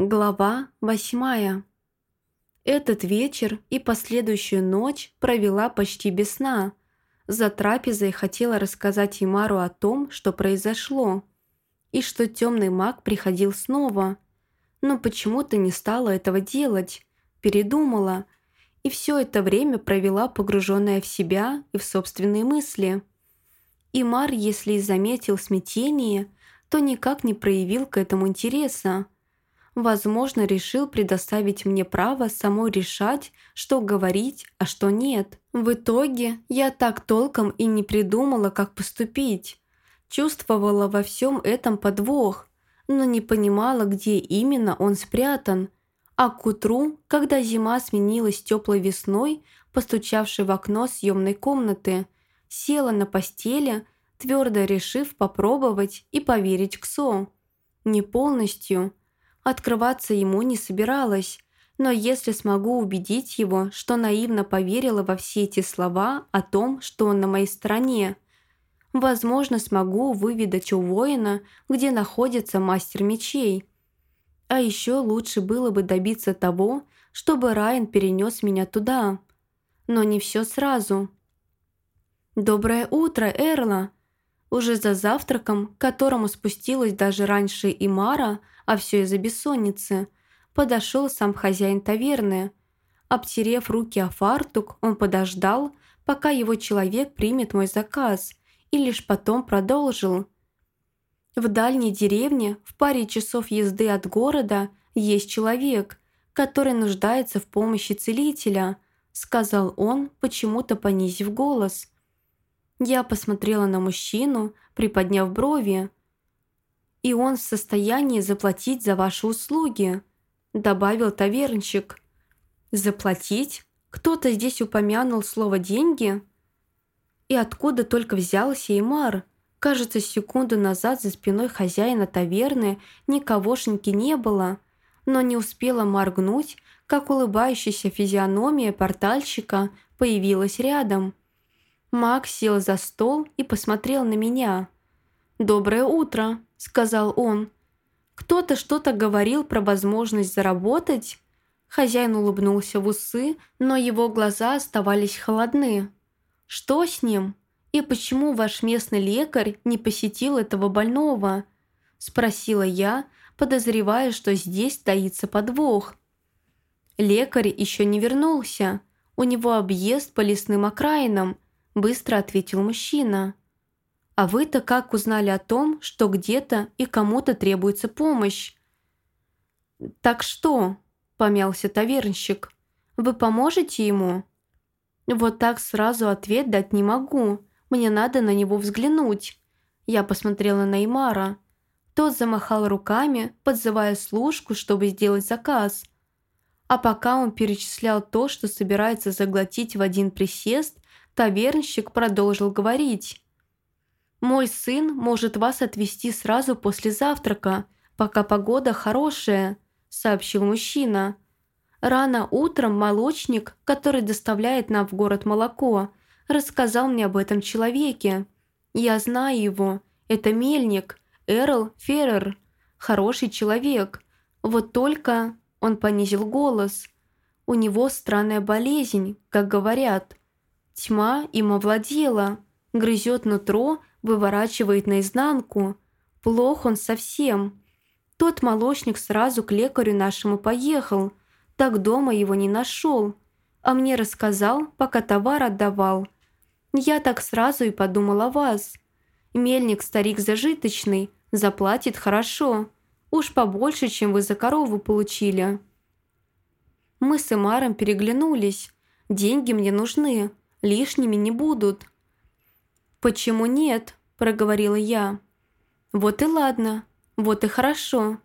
Глава восьмая. Этот вечер и последующую ночь провела почти без сна. За трапезой хотела рассказать Имару о том, что произошло, и что темный маг приходил снова. Но почему-то не стала этого делать, передумала, и все это время провела погруженная в себя и в собственные мысли. Имар, если и заметил смятение, то никак не проявил к этому интереса возможно, решил предоставить мне право самой решать, что говорить, а что нет. В итоге я так толком и не придумала, как поступить. Чувствовала во всем этом подвох, но не понимала, где именно он спрятан. А к утру, когда зима сменилась теплой весной, постучавшей в окно съемной комнаты, села на постели, твердо решив попробовать и поверить Ксо. Не полностью – Открываться ему не собиралась, но если смогу убедить его, что наивно поверила во все эти слова о том, что он на моей стороне, возможно, смогу выведать у воина, где находится мастер мечей. А еще лучше было бы добиться того, чтобы Райан перенес меня туда. Но не все сразу. «Доброе утро, Эрла!» Уже за завтраком, к которому спустилась даже раньше и Мара, а все из-за бессонницы, подошел сам хозяин таверны. Обтерев руки о фартук, он подождал, пока его человек примет мой заказ, и лишь потом продолжил. В дальней деревне, в паре часов езды от города, есть человек, который нуждается в помощи целителя, сказал он, почему-то понизив голос. Я посмотрела на мужчину, приподняв брови и он в состоянии заплатить за ваши услуги», добавил тавернчик. «Заплатить? Кто-то здесь упомянул слово «деньги»?» И откуда только взялся Имар? Кажется, секунду назад за спиной хозяина таверны никогошеньки не было, но не успела моргнуть, как улыбающаяся физиономия портальщика появилась рядом. Макс сел за стол и посмотрел на меня. «Доброе утро», — сказал он. «Кто-то что-то говорил про возможность заработать?» Хозяин улыбнулся в усы, но его глаза оставались холодны. «Что с ним? И почему ваш местный лекарь не посетил этого больного?» Спросила я, подозревая, что здесь таится подвох. «Лекарь еще не вернулся. У него объезд по лесным окраинам», быстро ответил мужчина. А вы-то как узнали о том, что где-то и кому-то требуется помощь?» «Так что?» – помялся тавернщик. «Вы поможете ему?» «Вот так сразу ответ дать не могу. Мне надо на него взглянуть». Я посмотрела на Имара. Тот замахал руками, подзывая служку, чтобы сделать заказ. А пока он перечислял то, что собирается заглотить в один присест, тавернщик продолжил говорить. Мой сын может вас отвезти сразу после завтрака, пока погода хорошая», – сообщил мужчина. «Рано утром молочник, который доставляет нам в город молоко, рассказал мне об этом человеке. Я знаю его. Это мельник, Эрл Феррер. Хороший человек. Вот только...» – он понизил голос. «У него странная болезнь, как говорят. Тьма им овладела, грызет нутро выворачивает наизнанку. Плох он совсем. Тот молочник сразу к лекарю нашему поехал, так дома его не нашел, а мне рассказал, пока товар отдавал. Я так сразу и подумал о вас. Мельник старик зажиточный, заплатит хорошо, уж побольше, чем вы за корову получили. Мы с Эмаром переглянулись. Деньги мне нужны, лишними не будут. «Почему нет?» – проговорила я. «Вот и ладно, вот и хорошо».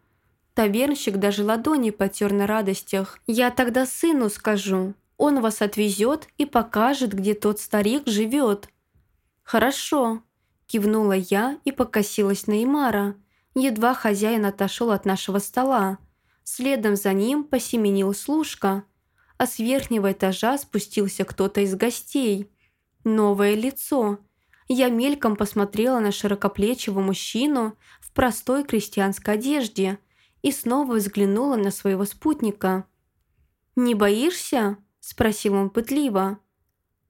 Тавернщик даже ладони потер на радостях. «Я тогда сыну скажу. Он вас отвезет и покажет, где тот старик живет». «Хорошо», – кивнула я и покосилась на Имара. Едва хозяин отошел от нашего стола. Следом за ним посеменил служка, а с верхнего этажа спустился кто-то из гостей. Новое лицо – я мельком посмотрела на широкоплечего мужчину в простой крестьянской одежде и снова взглянула на своего спутника. «Не боишься?» – спросил он пытливо.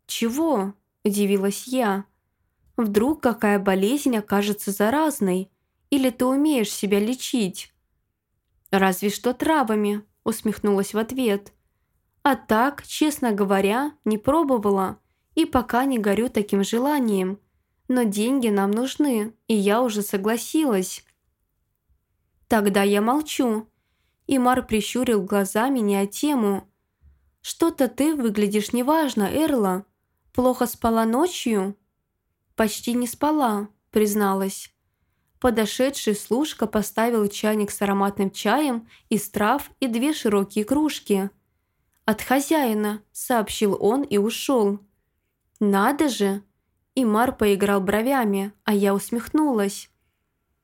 «Чего?» – удивилась я. «Вдруг какая болезнь окажется заразной? Или ты умеешь себя лечить?» «Разве что травами», – усмехнулась в ответ. «А так, честно говоря, не пробовала и пока не горю таким желанием. Но деньги нам нужны, и я уже согласилась». «Тогда я молчу». Имар прищурил глаза, меняя тему. «Что-то ты выглядишь неважно, Эрла. Плохо спала ночью?» «Почти не спала», призналась. Подошедший служка поставил чайник с ароматным чаем из трав и две широкие кружки. «От хозяина», — сообщил он и ушел. «Надо же!» Имар поиграл бровями, а я усмехнулась.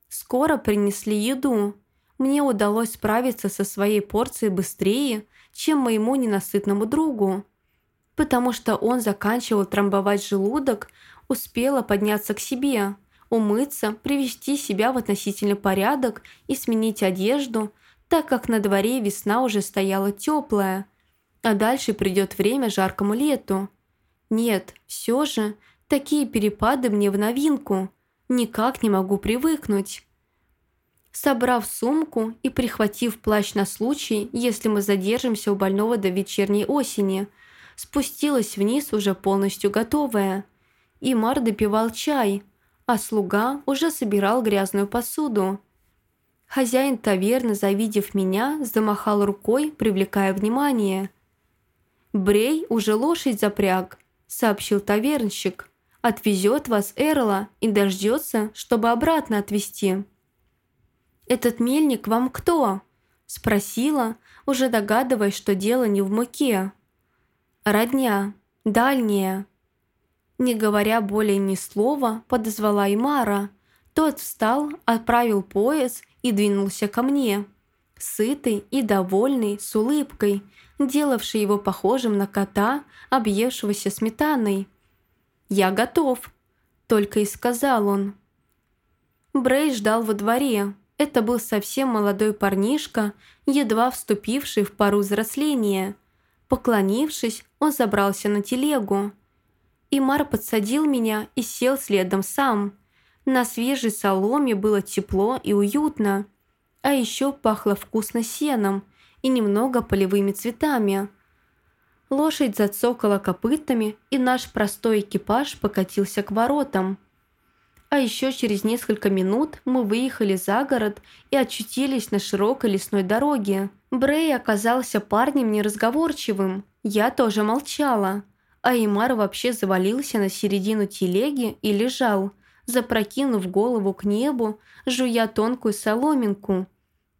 Скоро принесли еду. Мне удалось справиться со своей порцией быстрее, чем моему ненасытному другу. Потому что он заканчивал трамбовать желудок, успела подняться к себе, умыться, привести себя в относительный порядок и сменить одежду, так как на дворе весна уже стояла теплая, а дальше придет время жаркому лету. Нет, все же, такие перепады мне в новинку – Никак не могу привыкнуть. Собрав сумку и прихватив плащ на случай, если мы задержимся у больного до вечерней осени, спустилась вниз уже полностью готовая. Имар допивал чай, а слуга уже собирал грязную посуду. Хозяин таверны, завидев меня, замахал рукой, привлекая внимание. «Брей уже лошадь запряг», — сообщил тавернщик отвезет вас Эрла и дождется, чтобы обратно отвезти». «Этот мельник вам кто?» – спросила, уже догадываясь, что дело не в муке. «Родня, дальняя». Не говоря более ни слова, подозвала Имара. Тот встал, отправил пояс и двинулся ко мне. Сытый и довольный, с улыбкой, делавший его похожим на кота, объевшегося сметаной – «Я готов», — только и сказал он. Брей ждал во дворе. Это был совсем молодой парнишка, едва вступивший в пару взросления. Поклонившись, он забрался на телегу. Имар подсадил меня и сел следом сам. На свежей соломе было тепло и уютно. А еще пахло вкусно сеном и немного полевыми цветами – Лошадь зацокала копытами, и наш простой экипаж покатился к воротам. А еще через несколько минут мы выехали за город и очутились на широкой лесной дороге. Брей оказался парнем неразговорчивым. Я тоже молчала. А Имар вообще завалился на середину телеги и лежал, запрокинув голову к небу, жуя тонкую соломинку.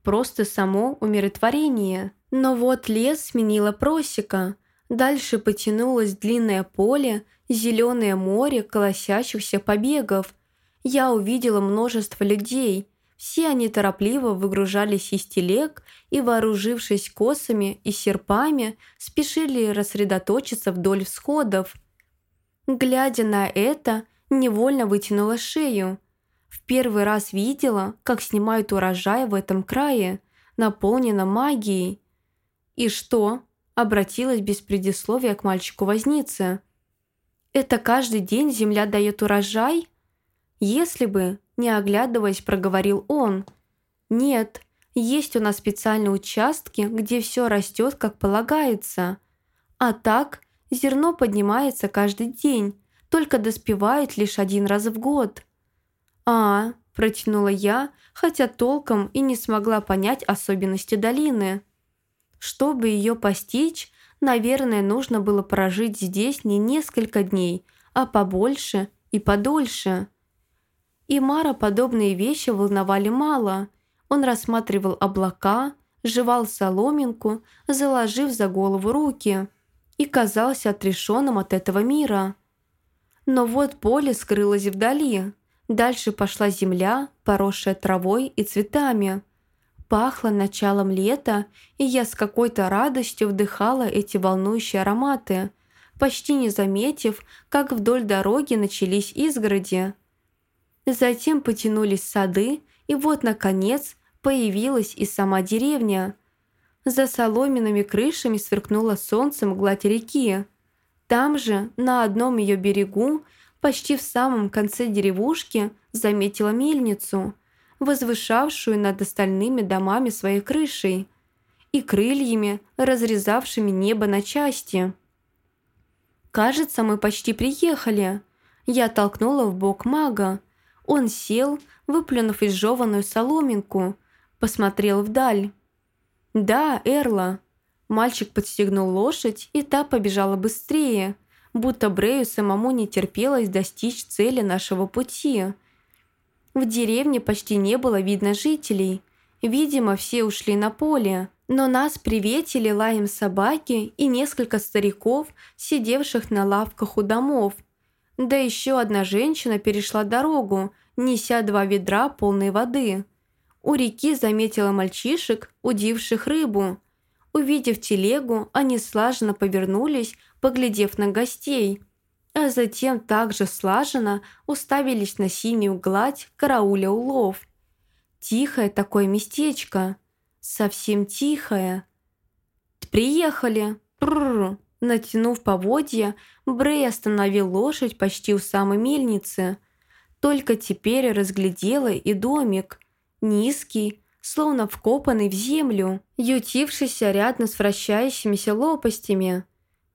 Просто само умиротворение. Но вот лес сменила просека – Дальше потянулось длинное поле, зеленое море колосящихся побегов. Я увидела множество людей. Все они торопливо выгружались из телег и, вооружившись косами и серпами, спешили рассредоточиться вдоль всходов. Глядя на это, невольно вытянула шею. В первый раз видела, как снимают урожай в этом крае, наполненном магией. И что? обратилась без предисловия к мальчику-вознице. «Это каждый день земля дает урожай?» «Если бы», не оглядываясь, проговорил он. «Нет, есть у нас специальные участки, где все растет, как полагается. А так, зерно поднимается каждый день, только доспевает лишь один раз в год». «А, – протянула я, хотя толком и не смогла понять особенности долины. Чтобы ее постичь, наверное, нужно было прожить здесь не несколько дней, а побольше и подольше. И Мара подобные вещи волновали мало. Он рассматривал облака, жевал соломинку, заложив за голову руки, и казался отрешенным от этого мира. Но вот поле скрылось вдали. Дальше пошла земля, поросшая травой и цветами – Пахло началом лета, и я с какой-то радостью вдыхала эти волнующие ароматы, почти не заметив, как вдоль дороги начались изгороди. Затем потянулись сады, и вот, наконец, появилась и сама деревня. За соломенными крышами сверкнуло солнцем гладь реки. Там же, на одном ее берегу, почти в самом конце деревушки, заметила мельницу, возвышавшую над остальными домами своей крышей и крыльями, разрезавшими небо на части. «Кажется, мы почти приехали». Я толкнула в бок мага. Он сел, выплюнув изжеванную соломинку, посмотрел вдаль. «Да, Эрла». Мальчик подстегнул лошадь, и та побежала быстрее, будто Брею самому не терпелось достичь цели нашего пути. В деревне почти не было видно жителей. Видимо, все ушли на поле, но нас приветили лаем собаки и несколько стариков, сидевших на лавках у домов. Да еще одна женщина перешла дорогу, неся два ведра полной воды. У реки заметила мальчишек, удивших рыбу. Увидев телегу, они слаженно повернулись, поглядев на гостей, а затем также слаженно уставились на синюю гладь карауля улов. Тихое такое местечко, совсем тихое. «Приехали!» Прррр. Натянув поводья, Брей остановил лошадь почти у самой мельницы. Только теперь разглядела и домик – низкий, словно вкопанный в землю, ютившийся рядом с вращающимися лопастями.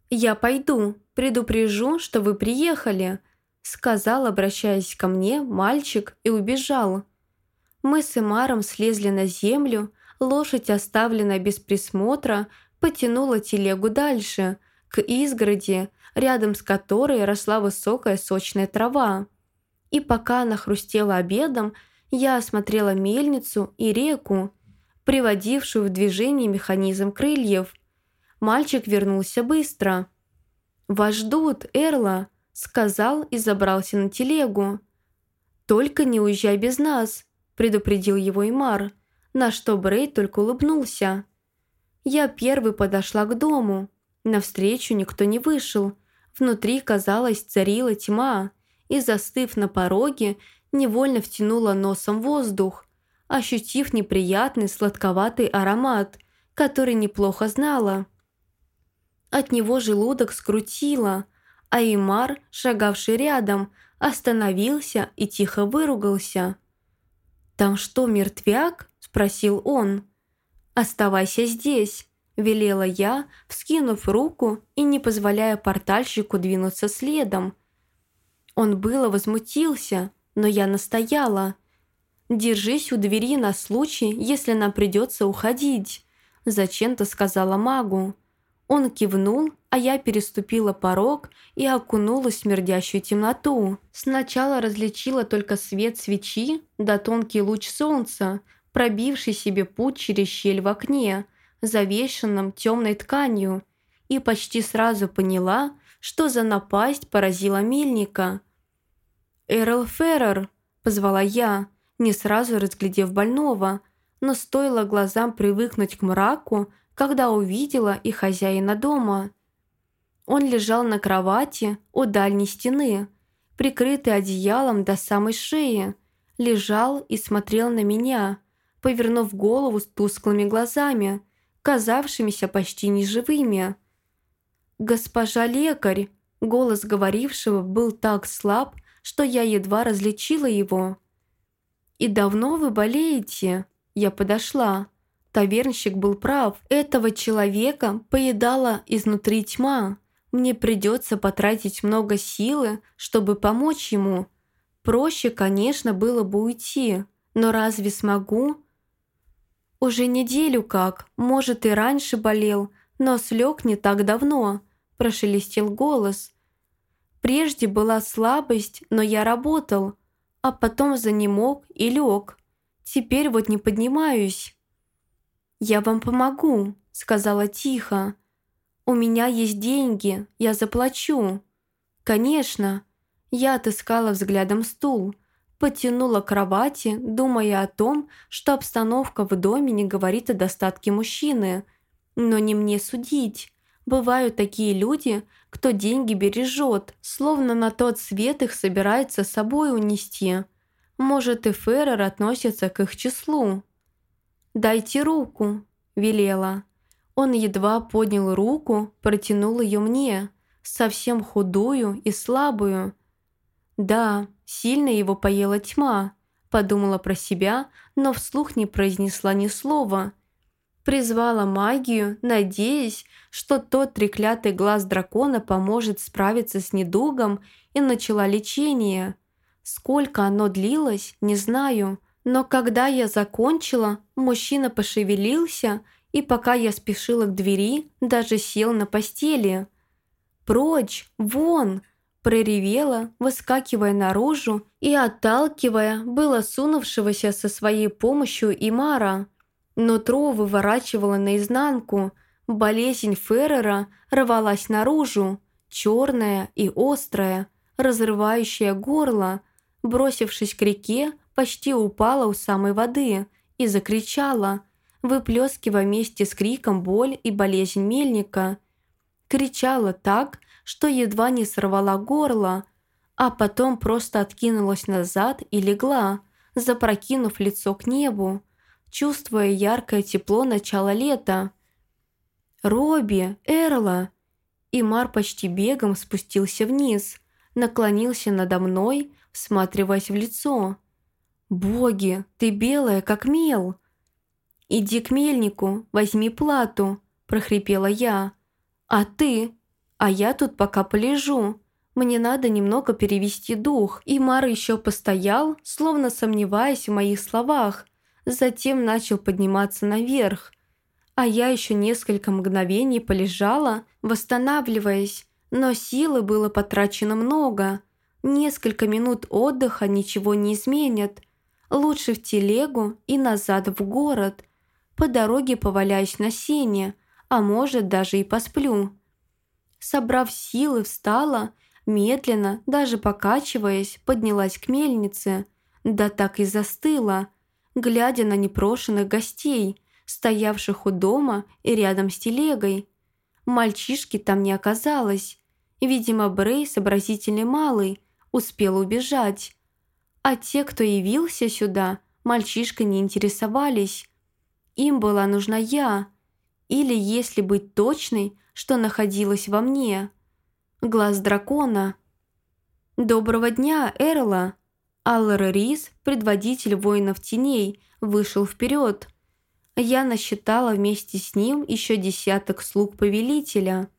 «Я пойду, предупрежу, что вы приехали», сказал, обращаясь ко мне, мальчик и убежал. Мы с Эмаром слезли на землю, лошадь, оставленная без присмотра, потянула телегу дальше, к изгороди, рядом с которой росла высокая сочная трава. И пока она хрустела обедом, я осмотрела мельницу и реку, приводившую в движение механизм крыльев. Мальчик вернулся быстро. «Вас ждут, Эрла», — сказал и забрался на телегу. «Только не уезжай без нас», — предупредил его Имар, на что Брей только улыбнулся. Я первый подошла к дому. Навстречу никто не вышел. Внутри, казалось, царила тьма, и, застыв на пороге, невольно втянула носом воздух, ощутив неприятный сладковатый аромат, который неплохо знала. От него желудок скрутило, а Имар, шагавший рядом, остановился и тихо выругался. «Там что, мертвяк?» – спросил он. «Оставайся здесь», – велела я, вскинув руку и не позволяя портальщику двинуться следом. Он было возмутился, но я настояла. «Держись у двери на случай, если нам придется уходить», – зачем-то сказала магу. Он кивнул, а я переступила порог и окунулась в смердящую темноту. Сначала различила только свет свечи да тонкий луч солнца, пробивший себе путь через щель в окне, завешенном темной тканью, и почти сразу поняла, что за напасть поразила мельника. «Эрл Феррер!» – позвала я, не сразу разглядев больного, но стоило глазам привыкнуть к мраку, когда увидела и хозяина дома. Он лежал на кровати у дальней стены, прикрытый одеялом до самой шеи, лежал и смотрел на меня, повернув голову с тусклыми глазами, казавшимися почти неживыми. «Госпожа лекарь!» Голос говорившего был так слаб, что я едва различила его. «И давно вы болеете?» Я подошла. Тавернщик был прав. Этого человека поедала изнутри тьма. Мне придется потратить много силы, чтобы помочь ему. Проще, конечно, было бы уйти. Но разве смогу? Уже неделю как, может и раньше болел, но слег не так давно, прошелестел голос. Прежде была слабость, но я работал, а потом занемог и лег. Теперь вот не поднимаюсь. «Я вам помогу», — сказала тихо. «У меня есть деньги, я заплачу». «Конечно». Я отыскала взглядом стул, потянула к кровати, думая о том, что обстановка в доме не говорит о достатке мужчины. Но не мне судить. Бывают такие люди, кто деньги бережет, словно на тот свет их собирается с собой унести. Может, и Феррер относится к их числу. «Дайте руку», – велела. Он едва поднял руку, протянул ее мне, совсем худую и слабую. Да, сильно его поела тьма, подумала про себя, но вслух не произнесла ни слова. Призвала магию, надеясь, что тот треклятый глаз дракона поможет справиться с недугом и начала лечение. Сколько оно длилось, не знаю, но когда я закончила, мужчина пошевелился и пока я спешила к двери, даже сел на постели. «Прочь! Вон!» проревела, выскакивая наружу и отталкивая было сунувшегося со своей помощью Имара. Нутро выворачивало наизнанку, болезнь Феррера рвалась наружу, черная и острая, разрывающая горло. Бросившись к реке, почти упала у самой воды и закричала, выплескивая вместе с криком боль и болезнь мельника. Кричала так, что едва не сорвала горло, а потом просто откинулась назад и легла, запрокинув лицо к небу, чувствуя яркое тепло начала лета. «Робби! Эрла!» И Мар почти бегом спустился вниз, наклонился надо мной, всматриваясь в лицо. «Боги, ты белая, как мел!» «Иди к мельнику, возьми плату», – прохрипела я. «А ты?» А я тут пока полежу. Мне надо немного перевести дух. И Мар еще постоял, словно сомневаясь в моих словах. Затем начал подниматься наверх. А я еще несколько мгновений полежала, восстанавливаясь. Но силы было потрачено много. Несколько минут отдыха ничего не изменят. Лучше в телегу и назад в город. По дороге поваляюсь на сене, а может даже и посплю. Собрав силы, встала, медленно, даже покачиваясь, поднялась к мельнице, да так и застыла, глядя на непрошенных гостей, стоявших у дома и рядом с телегой. Мальчишки там не оказалось. Видимо, Брей, сообразительный малый, успел убежать. А те, кто явился сюда, мальчишка не интересовались. Им была нужна я. Или, если быть точной, что находилось во мне. Глаз дракона. «Доброго дня, Эрла!» Аллар Рис, предводитель воинов теней, вышел вперед. Я насчитала вместе с ним еще десяток слуг повелителя,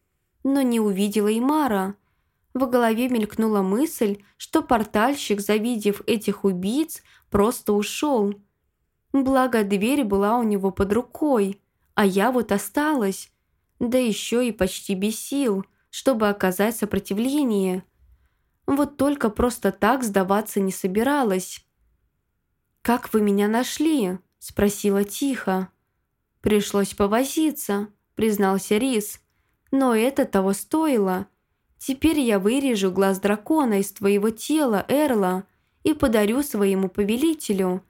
но не увидела и Мара. В голове мелькнула мысль, что портальщик, завидев этих убийц, просто ушел. Благо, дверь была у него под рукой, а я вот осталась, да еще и почти без сил, чтобы оказать сопротивление. Вот только просто так сдаваться не собиралась. «Как вы меня нашли?» – спросила тихо. «Пришлось повозиться», – признался Рис. «Но это того стоило. Теперь я вырежу глаз дракона из твоего тела, Эрла, и подарю своему повелителю.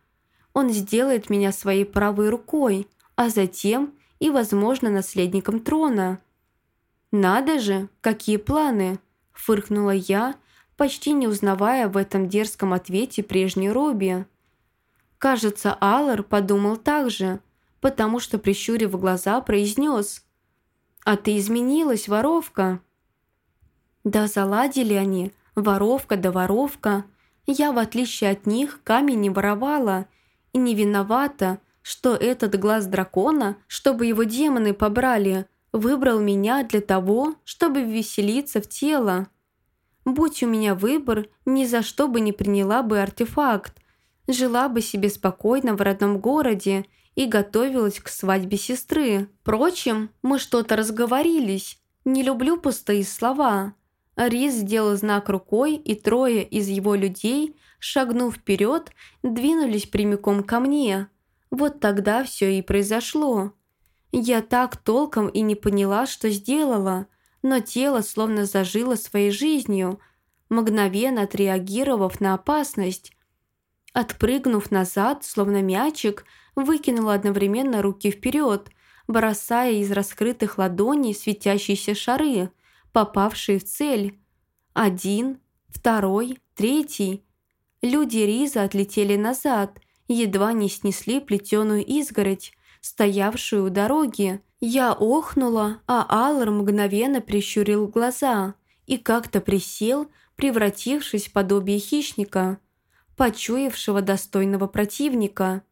Он сделает меня своей правой рукой, а затем и, возможно, наследником трона. «Надо же, какие планы!» – фыркнула я, почти не узнавая в этом дерзком ответе прежней Робби. Кажется, Аллар подумал так же, потому что, прищурив глаза, произнес «А ты изменилась, воровка!» Да заладили они, воровка да воровка. Я, в отличие от них, камень не воровала и не виновата, что этот глаз дракона, чтобы его демоны побрали, выбрал меня для того, чтобы веселиться в тело. Будь у меня выбор, ни за что бы не приняла бы артефакт, жила бы себе спокойно в родном городе и готовилась к свадьбе сестры. Впрочем, мы что-то разговорились. Не люблю пустые слова. Рис сделал знак рукой, и трое из его людей, шагнув вперед, двинулись прямиком ко мне. Вот тогда все и произошло. Я так толком и не поняла, что сделала, но тело словно зажило своей жизнью, мгновенно отреагировав на опасность. Отпрыгнув назад, словно мячик, выкинула одновременно руки вперед, бросая из раскрытых ладоней светящиеся шары, попавшие в цель. Один, второй, третий. Люди Риза отлетели назад – едва не снесли плетеную изгородь, стоявшую у дороги. Я охнула, а Аллар мгновенно прищурил глаза и как-то присел, превратившись в подобие хищника, почуявшего достойного противника.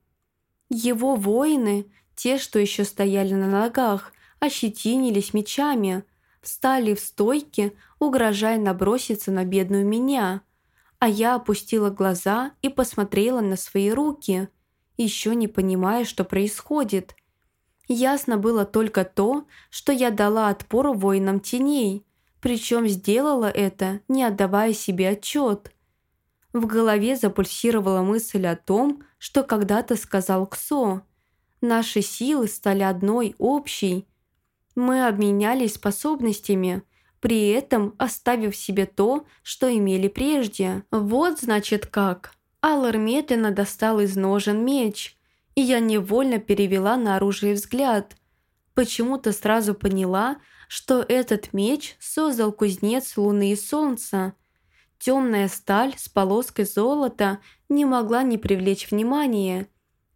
Его воины, те, что еще стояли на ногах, ощетинились мечами, встали в стойки, угрожая наброситься на бедную меня. А я опустила глаза и посмотрела на свои руки, еще не понимая, что происходит. Ясно было только то, что я дала отпор воинам теней, причем сделала это, не отдавая себе отчет. В голове запульсировала мысль о том, что когда-то сказал Ксо. Наши силы стали одной, общей. Мы обменялись способностями, при этом оставив себе то, что имели прежде. Вот значит как. Аллар медленно достал из ножен меч, и я невольно перевела на оружие взгляд. Почему-то сразу поняла, что этот меч создал кузнец Луны и Солнца – Темная сталь с полоской золота не могла не привлечь внимания,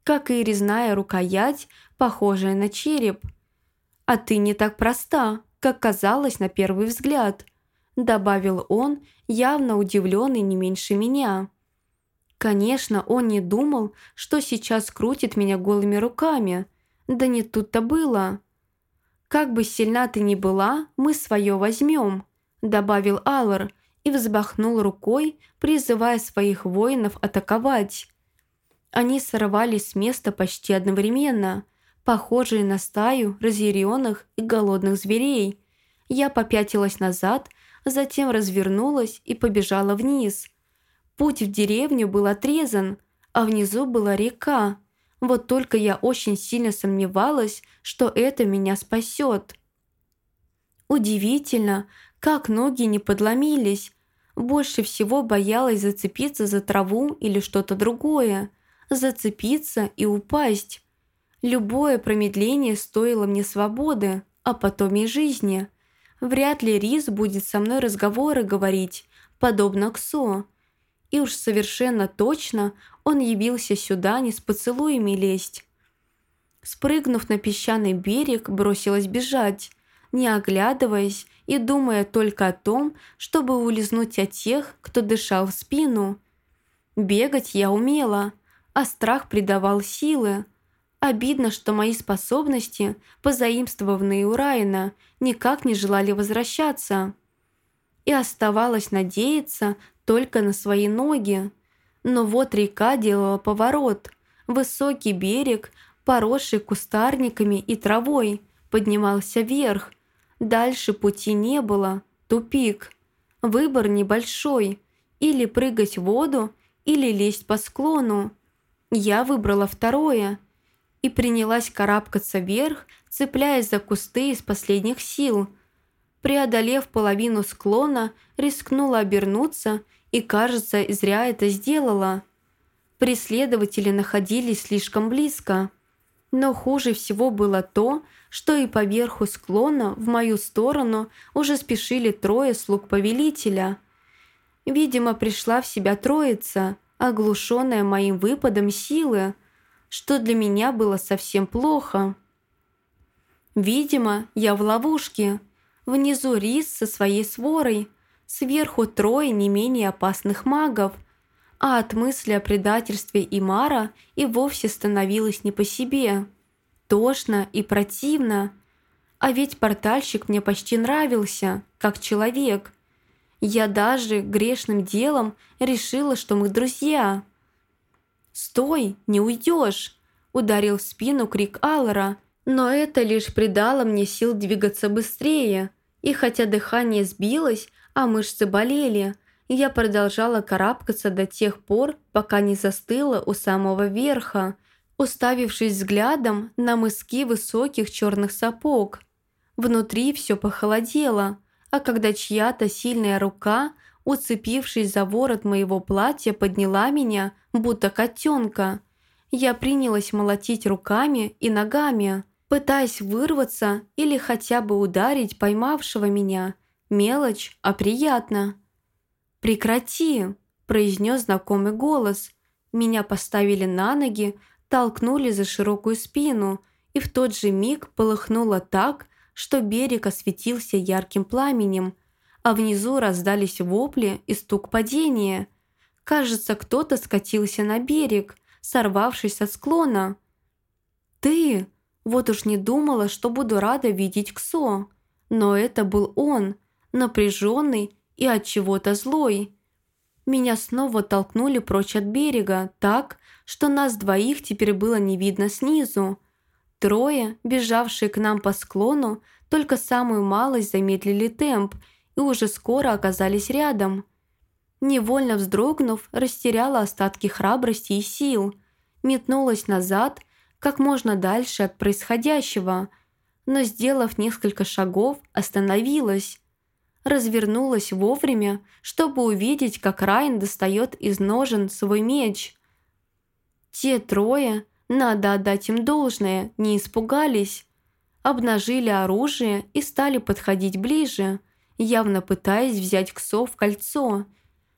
как и резная рукоять, похожая на череп. «А ты не так проста, как казалось на первый взгляд», добавил он, явно удивленный не меньше меня. Конечно, он не думал, что сейчас крутит меня голыми руками. Да не тут-то было. «Как бы сильна ты ни была, мы свое возьмем», добавил Аллар, и взбахнул рукой, призывая своих воинов атаковать. Они сорвались с места почти одновременно, похожие на стаю разъяренных и голодных зверей. Я попятилась назад, затем развернулась и побежала вниз. Путь в деревню был отрезан, а внизу была река. Вот только я очень сильно сомневалась, что это меня спасет. Удивительно, как ноги не подломились, больше всего боялась зацепиться за траву или что-то другое. Зацепиться и упасть. Любое промедление стоило мне свободы, а потом и жизни. Вряд ли Рис будет со мной разговоры говорить, подобно Ксо. И уж совершенно точно он явился сюда не с поцелуями лезть. Спрыгнув на песчаный берег, бросилась бежать, не оглядываясь и думая только о том, чтобы улизнуть от тех, кто дышал в спину. Бегать я умела, а страх придавал силы. Обидно, что мои способности, позаимствованные у Райана, никак не желали возвращаться. И оставалось надеяться только на свои ноги. Но вот река делала поворот. Высокий берег, поросший кустарниками и травой, поднимался вверх, Дальше пути не было, тупик. Выбор небольшой. Или прыгать в воду, или лезть по склону. Я выбрала второе. И принялась карабкаться вверх, цепляясь за кусты из последних сил. Преодолев половину склона, рискнула обернуться и, кажется, зря это сделала. Преследователи находились слишком близко. Но хуже всего было то, что и по верху склона в мою сторону уже спешили трое слуг повелителя. Видимо, пришла в себя троица, оглушенная моим выпадом силы, что для меня было совсем плохо. Видимо, я в ловушке. Внизу рис со своей сворой, сверху трое не менее опасных магов, а от мысли о предательстве Имара и вовсе становилось не по себе тошно и противно. А ведь портальщик мне почти нравился, как человек. Я даже грешным делом решила, что мы друзья. «Стой, не уйдешь!» – ударил в спину крик Аллара, но это лишь придало мне сил двигаться быстрее. И хотя дыхание сбилось, а мышцы болели, я продолжала карабкаться до тех пор, пока не застыла у самого верха – уставившись взглядом на мыски высоких черных сапог. Внутри все похолодело, а когда чья-то сильная рука, уцепившись за ворот моего платья, подняла меня, будто котенка, я принялась молотить руками и ногами, пытаясь вырваться или хотя бы ударить поймавшего меня. Мелочь, а приятно. «Прекрати!» – произнес знакомый голос – Меня поставили на ноги, толкнули за широкую спину, и в тот же миг полыхнуло так, что берег осветился ярким пламенем, а внизу раздались вопли и стук падения. Кажется, кто-то скатился на берег, сорвавшись со склона. «Ты!» Вот уж не думала, что буду рада видеть Ксо. Но это был он, напряженный и от чего-то злой. Меня снова толкнули прочь от берега, так, что нас двоих теперь было не видно снизу. Трое, бежавшие к нам по склону, только самую малость замедлили темп и уже скоро оказались рядом. Невольно вздрогнув, растеряла остатки храбрости и сил, метнулась назад, как можно дальше от происходящего, но, сделав несколько шагов, остановилась. Развернулась вовремя, чтобы увидеть, как Райан достает из ножен свой меч. Те трое, надо отдать им должное, не испугались. Обнажили оружие и стали подходить ближе, явно пытаясь взять Ксо в кольцо.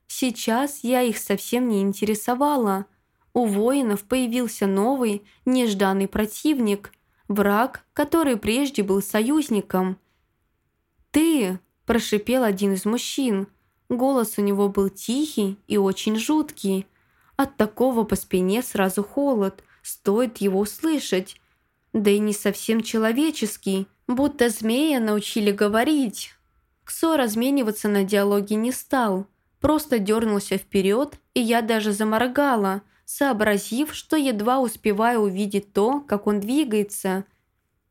Сейчас я их совсем не интересовала. У воинов появился новый, нежданный противник, враг, который прежде был союзником. «Ты!» – прошипел один из мужчин. Голос у него был тихий и очень жуткий. От такого по спине сразу холод, стоит его услышать. Да и не совсем человеческий, будто змея научили говорить. Ксо размениваться на диалоге не стал, просто дернулся вперед, и я даже заморгала, сообразив, что едва успеваю увидеть то, как он двигается.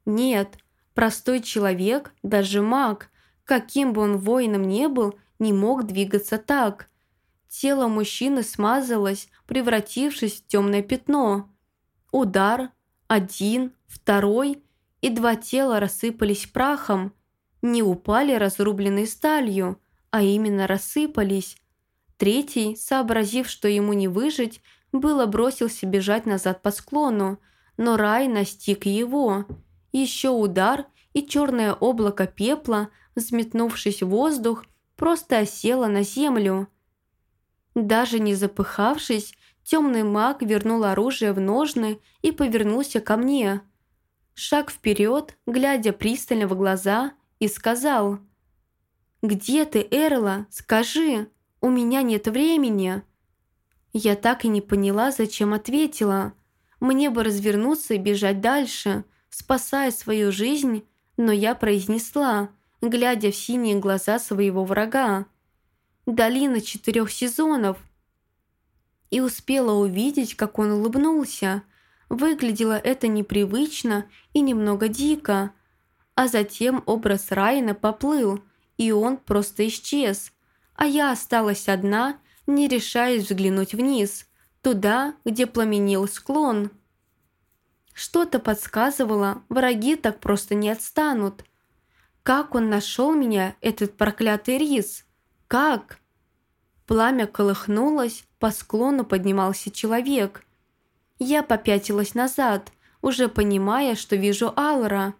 Нет, простой человек, даже маг, каким бы он воином не был, не мог двигаться так. Тело мужчины смазалось, превратившись в темное пятно. Удар, один, второй, и два тела рассыпались прахом. Не упали разрубленной сталью, а именно рассыпались. Третий, сообразив, что ему не выжить, было бросился бежать назад по склону, но рай настиг его. Еще удар, и черное облако пепла, взметнувшись в воздух, просто осело на землю. Даже не запыхавшись, темный маг вернул оружие в ножны и повернулся ко мне. Шаг вперед, глядя пристально в глаза, и сказал «Где ты, Эрла? Скажи, у меня нет времени». Я так и не поняла, зачем ответила. Мне бы развернуться и бежать дальше, спасая свою жизнь, но я произнесла, глядя в синие глаза своего врага долина четырех сезонов. И успела увидеть, как он улыбнулся. Выглядело это непривычно и немного дико. А затем образ Райана поплыл, и он просто исчез. А я осталась одна, не решаясь взглянуть вниз, туда, где пламенел склон. Что-то подсказывало, враги так просто не отстанут. Как он нашел меня, этот проклятый рис? Как? Пламя колыхнулось, по склону поднимался человек. Я попятилась назад, уже понимая, что вижу Алра,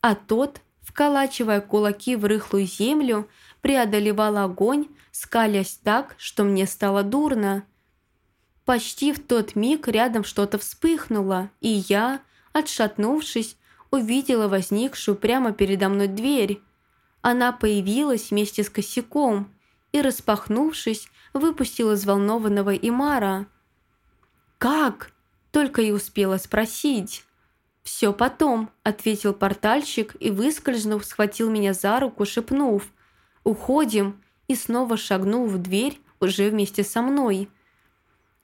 а тот, вколачивая кулаки в рыхлую землю, преодолевал огонь, скалясь так, что мне стало дурно. Почти в тот миг рядом что-то вспыхнуло, и я, отшатнувшись, увидела возникшую прямо передо мной дверь. Она появилась вместе с косяком, и, распахнувшись, выпустил взволнованного Имара. «Как?» – только и успела спросить. «Все потом», – ответил портальщик и, выскользнув, схватил меня за руку, шепнув «Уходим!» и снова шагнул в дверь уже вместе со мной.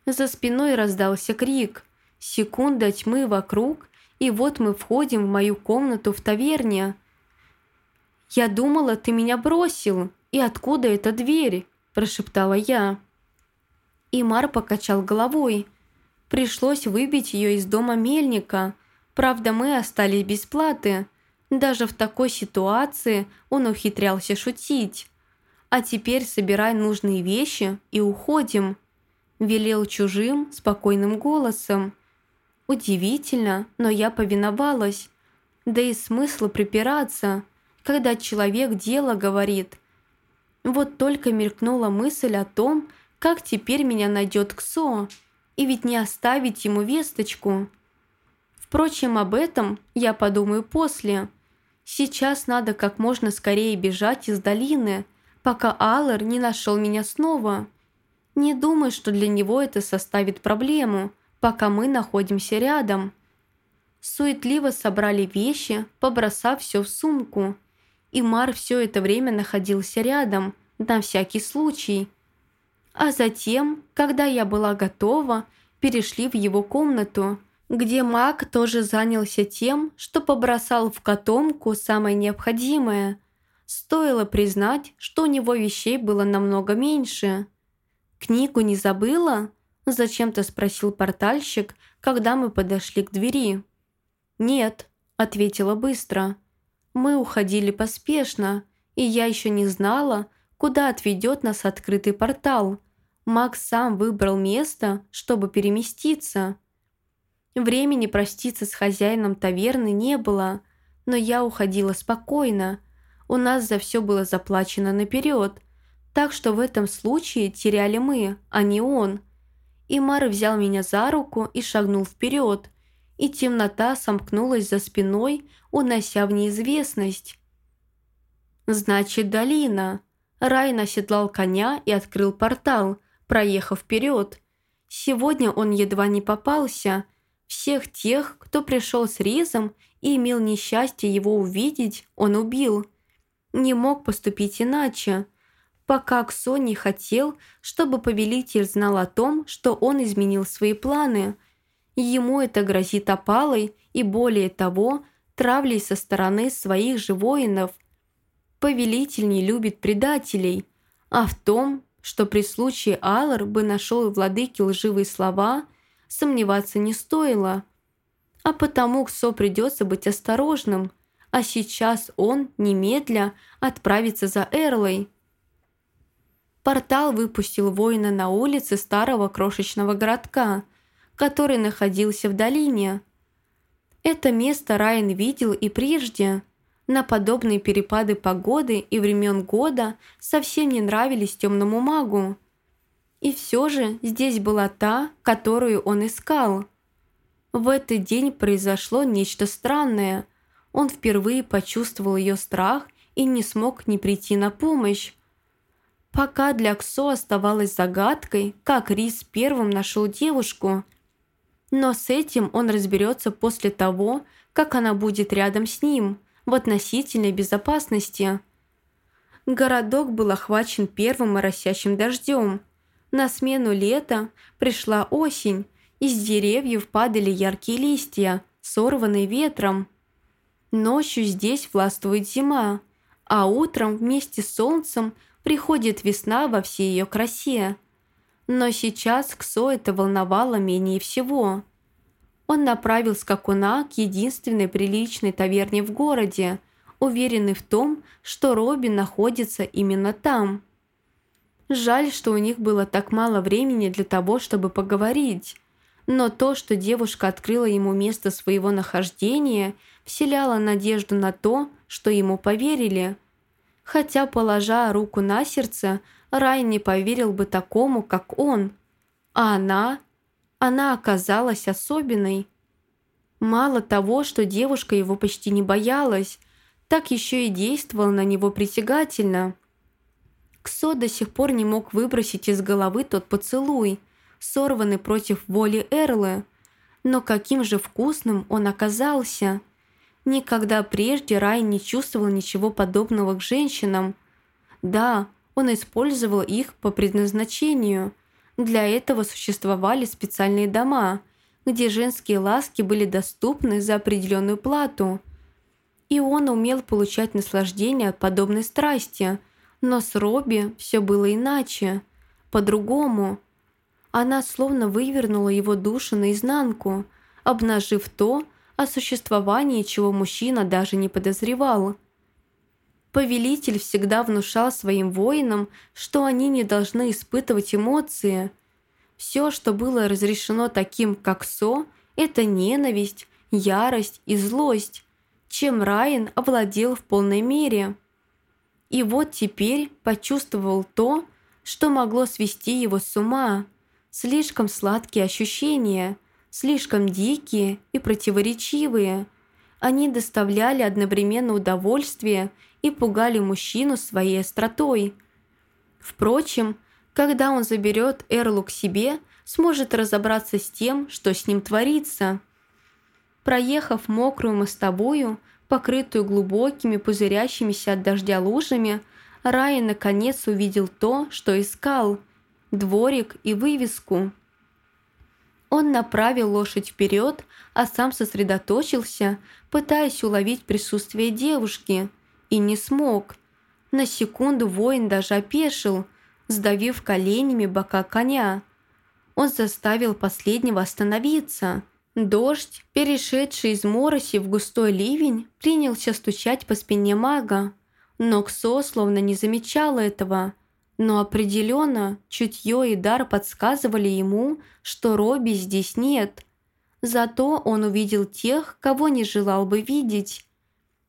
За спиной раздался крик. Секунда тьмы вокруг, и вот мы входим в мою комнату в таверне. «Я думала, ты меня бросил», «И откуда эта дверь?» – прошептала я. Имар покачал головой. Пришлось выбить ее из дома мельника. Правда, мы остались без платы. Даже в такой ситуации он ухитрялся шутить. «А теперь собирай нужные вещи и уходим», – велел чужим, спокойным голосом. Удивительно, но я повиновалась. Да и смысл припираться, когда человек дело говорит – вот только мелькнула мысль о том, как теперь меня найдет Ксо. и ведь не оставить ему весточку. Впрочем, об этом я подумаю после. Сейчас надо как можно скорее бежать из долины, пока Аллар не нашел меня снова. Не думаю, что для него это составит проблему, пока мы находимся рядом. Суетливо собрали вещи, побросав все в сумку. И Мар все это время находился рядом, на всякий случай. А затем, когда я была готова, перешли в его комнату, где маг тоже занялся тем, что побросал в котомку самое необходимое. Стоило признать, что у него вещей было намного меньше. «Книгу не забыла?» – зачем-то спросил портальщик, когда мы подошли к двери. «Нет», – ответила быстро. Мы уходили поспешно, и я еще не знала, куда отведет нас открытый портал. Макс сам выбрал место, чтобы переместиться. Времени проститься с хозяином таверны не было, но я уходила спокойно. У нас за все было заплачено наперед, так что в этом случае теряли мы, а не он. Имар взял меня за руку и шагнул вперед, и темнота сомкнулась за спиной, унося в неизвестность. «Значит, долина». Райан оседлал коня и открыл портал, проехав вперед. Сегодня он едва не попался. Всех тех, кто пришел с Ризом и имел несчастье его увидеть, он убил. Не мог поступить иначе. Пока Ксо не хотел, чтобы повелитель знал о том, что он изменил свои планы. Ему это грозит опалой и, более того, травлей со стороны своих же воинов. Повелитель не любит предателей, а в том, что при случае Аллар бы нашел владыке лживые слова, сомневаться не стоило. А потому Ксо придется быть осторожным, а сейчас он, немедля, отправится за Эрлой. Портал выпустил воина на улице старого крошечного городка, который находился в долине. Это место Райан видел и прежде – на подобные перепады погоды и времен года совсем не нравились темному магу. И все же здесь была та, которую он искал. В этот день произошло нечто странное. Он впервые почувствовал ее страх и не смог не прийти на помощь. Пока для Ксо оставалось загадкой, как Рис первым нашел девушку. Но с этим он разберется после того, как она будет рядом с ним – в относительной безопасности. Городок был охвачен первым моросящим дождем. На смену лета пришла осень, из деревьев падали яркие листья, сорванные ветром. Ночью здесь властвует зима, а утром вместе с солнцем приходит весна во всей ее красе. Но сейчас Ксо это волновало менее всего – он направил скакуна к единственной приличной таверне в городе, уверенный в том, что Робин находится именно там. Жаль, что у них было так мало времени для того, чтобы поговорить. Но то, что девушка открыла ему место своего нахождения, вселяло надежду на то, что ему поверили. Хотя, положа руку на сердце, Рай не поверил бы такому, как он. А она она оказалась особенной. Мало того, что девушка его почти не боялась, так еще и действовала на него притягательно. Ксо до сих пор не мог выбросить из головы тот поцелуй, сорванный против воли Эрлы. Но каким же вкусным он оказался. Никогда прежде Рай не чувствовал ничего подобного к женщинам. Да, он использовал их по предназначению – для этого существовали специальные дома, где женские ласки были доступны за определенную плату. И он умел получать наслаждение от подобной страсти, но с Робби все было иначе, по-другому. Она словно вывернула его душу наизнанку, обнажив то, о существовании чего мужчина даже не подозревал – Повелитель всегда внушал своим воинам, что они не должны испытывать эмоции. Все, что было разрешено таким, как Со, это ненависть, ярость и злость, чем Райан овладел в полной мере. И вот теперь почувствовал то, что могло свести его с ума. Слишком сладкие ощущения, слишком дикие и противоречивые. Они доставляли одновременно удовольствие и пугали мужчину своей остротой. Впрочем, когда он заберет Эрлу к себе, сможет разобраться с тем, что с ним творится. Проехав мокрую мостовую, покрытую глубокими пузырящимися от дождя лужами, Райан наконец увидел то, что искал – дворик и вывеску. Он направил лошадь вперед, а сам сосредоточился, пытаясь уловить присутствие девушки, и не смог. На секунду воин даже опешил, сдавив коленями бока коня. Он заставил последнего остановиться – Дождь, перешедший из мороси в густой ливень, принялся стучать по спине мага. Но Ксо словно не замечала этого. Но определенно чутье и дар подсказывали ему, что Робби здесь нет. Зато он увидел тех, кого не желал бы видеть.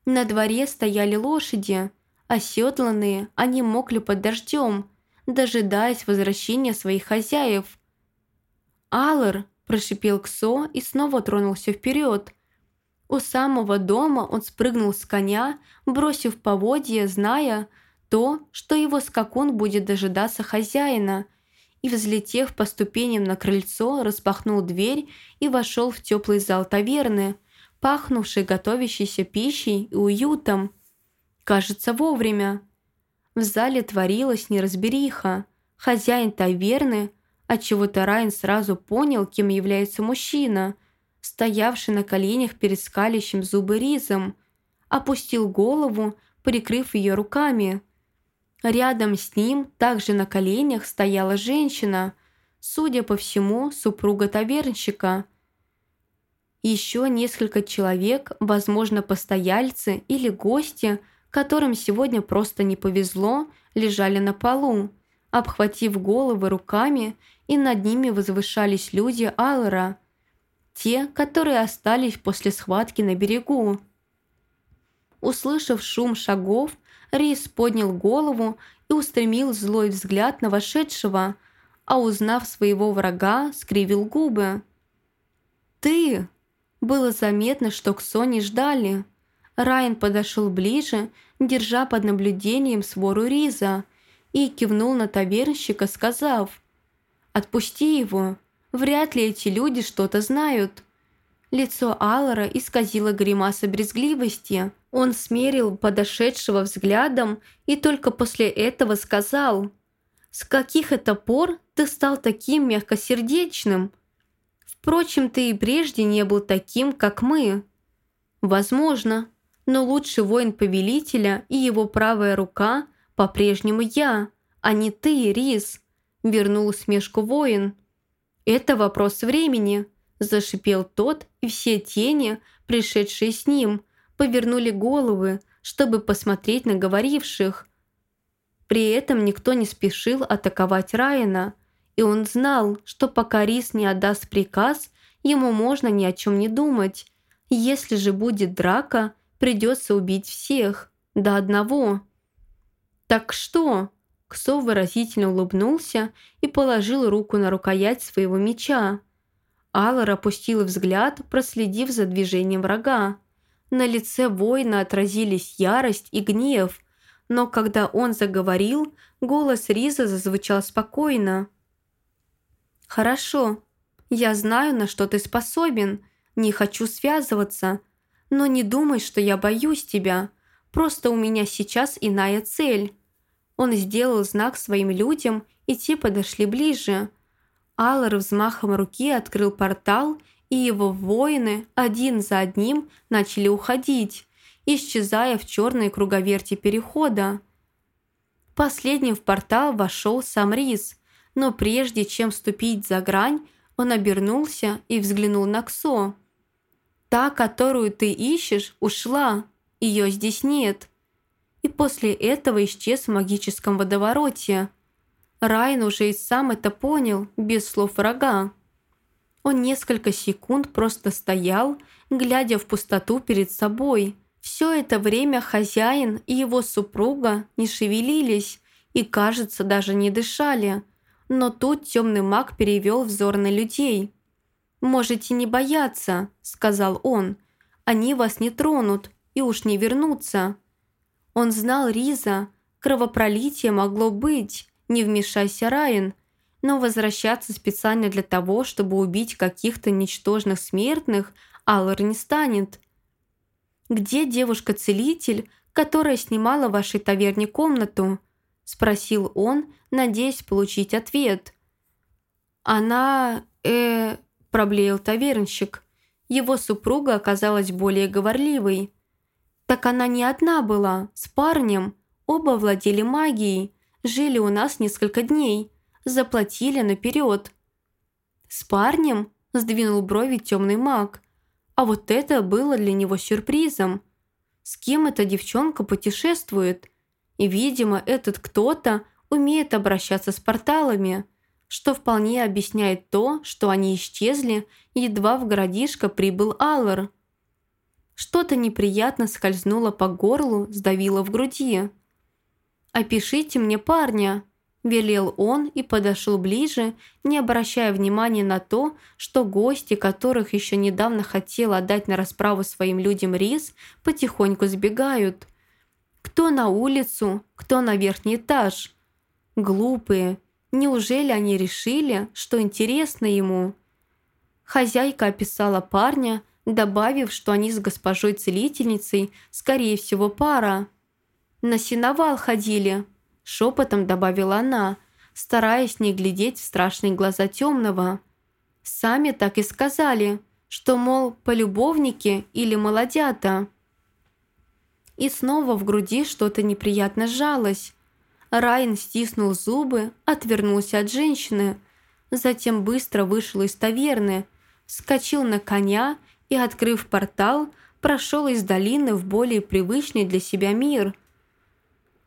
На дворе стояли лошади. Оседланные, они мокли под дождем, дожидаясь возвращения своих хозяев. Аллар, Прошипел Ксо и снова тронулся вперед. У самого дома он спрыгнул с коня, бросив поводья, зная то, что его скакун будет дожидаться хозяина, и, взлетев по ступеням на крыльцо, распахнул дверь и вошел в теплый зал таверны, пахнувший готовящейся пищей и уютом. Кажется, вовремя. В зале творилась неразбериха. Хозяин таверны Отчего-то Райан сразу понял, кем является мужчина, стоявший на коленях перед скалящим зубы ризом, опустил голову, прикрыв ее руками. Рядом с ним, также на коленях, стояла женщина, судя по всему, супруга тавернщика. Еще несколько человек, возможно, постояльцы или гости, которым сегодня просто не повезло, лежали на полу, обхватив головы руками и над ними возвышались люди Аллера, те, которые остались после схватки на берегу. Услышав шум шагов, Рис поднял голову и устремил злой взгляд на вошедшего, а узнав своего врага, скривил губы. «Ты!» Было заметно, что Ксо не ждали. Райан подошел ближе, держа под наблюдением свору Риза, и кивнул на тавернщика, сказав – Отпусти его. Вряд ли эти люди что-то знают». Лицо Аллара исказило гримаса брезгливости. Он смерил подошедшего взглядом и только после этого сказал «С каких это пор ты стал таким мягкосердечным? Впрочем, ты и прежде не был таким, как мы». «Возможно, но лучший воин повелителя и его правая рука по-прежнему я, а не ты, Рис» вернул усмешку воин. «Это вопрос времени», – зашипел тот, и все тени, пришедшие с ним, повернули головы, чтобы посмотреть на говоривших. При этом никто не спешил атаковать Райана, и он знал, что пока Рис не отдаст приказ, ему можно ни о чем не думать. Если же будет драка, придется убить всех, до одного. «Так что?» Ксо выразительно улыбнулся и положил руку на рукоять своего меча. Аллар опустил взгляд, проследив за движением врага. На лице воина отразились ярость и гнев, но когда он заговорил, голос Риза зазвучал спокойно. «Хорошо, я знаю, на что ты способен, не хочу связываться, но не думай, что я боюсь тебя, просто у меня сейчас иная цель». Он сделал знак своим людям, и те подошли ближе. Аллар взмахом руки открыл портал, и его воины один за одним начали уходить, исчезая в черной круговерти перехода. Последним в портал вошел сам Рис, но прежде чем ступить за грань, он обернулся и взглянул на Ксо. «Та, которую ты ищешь, ушла. Ее здесь нет» и после этого исчез в магическом водовороте. Райан уже и сам это понял, без слов врага. Он несколько секунд просто стоял, глядя в пустоту перед собой. Все это время хозяин и его супруга не шевелились и, кажется, даже не дышали. Но тут темный маг перевел взор на людей. «Можете не бояться», — сказал он. «Они вас не тронут и уж не вернутся». Он знал Риза, кровопролитие могло быть, не вмешайся Райан, но возвращаться специально для того, чтобы убить каких-то ничтожных смертных, Аллар не станет. «Где девушка-целитель, которая снимала в вашей таверне комнату?» – спросил он, надеясь получить ответ. «Она... э...» – проблеял тавернщик. Его супруга оказалась более говорливой. «Так она не одна была, с парнем. Оба владели магией, жили у нас несколько дней, заплатили наперед». «С парнем?» – сдвинул брови темный маг. А вот это было для него сюрпризом. С кем эта девчонка путешествует? И, видимо, этот кто-то умеет обращаться с порталами, что вполне объясняет то, что они исчезли, едва в городишко прибыл Аллар. Что-то неприятно скользнуло по горлу, сдавило в груди. «Опишите мне парня», – велел он и подошел ближе, не обращая внимания на то, что гости, которых еще недавно хотел отдать на расправу своим людям рис, потихоньку сбегают. Кто на улицу, кто на верхний этаж. Глупые. Неужели они решили, что интересно ему? Хозяйка описала парня, добавив, что они с госпожой-целительницей, скорее всего, пара. «На сеновал ходили», – шепотом добавила она, стараясь не глядеть в страшные глаза темного. «Сами так и сказали, что, мол, полюбовники или молодята». И снова в груди что-то неприятно сжалось. Райан стиснул зубы, отвернулся от женщины, затем быстро вышел из таверны, вскочил на коня и, открыв портал, прошел из долины в более привычный для себя мир.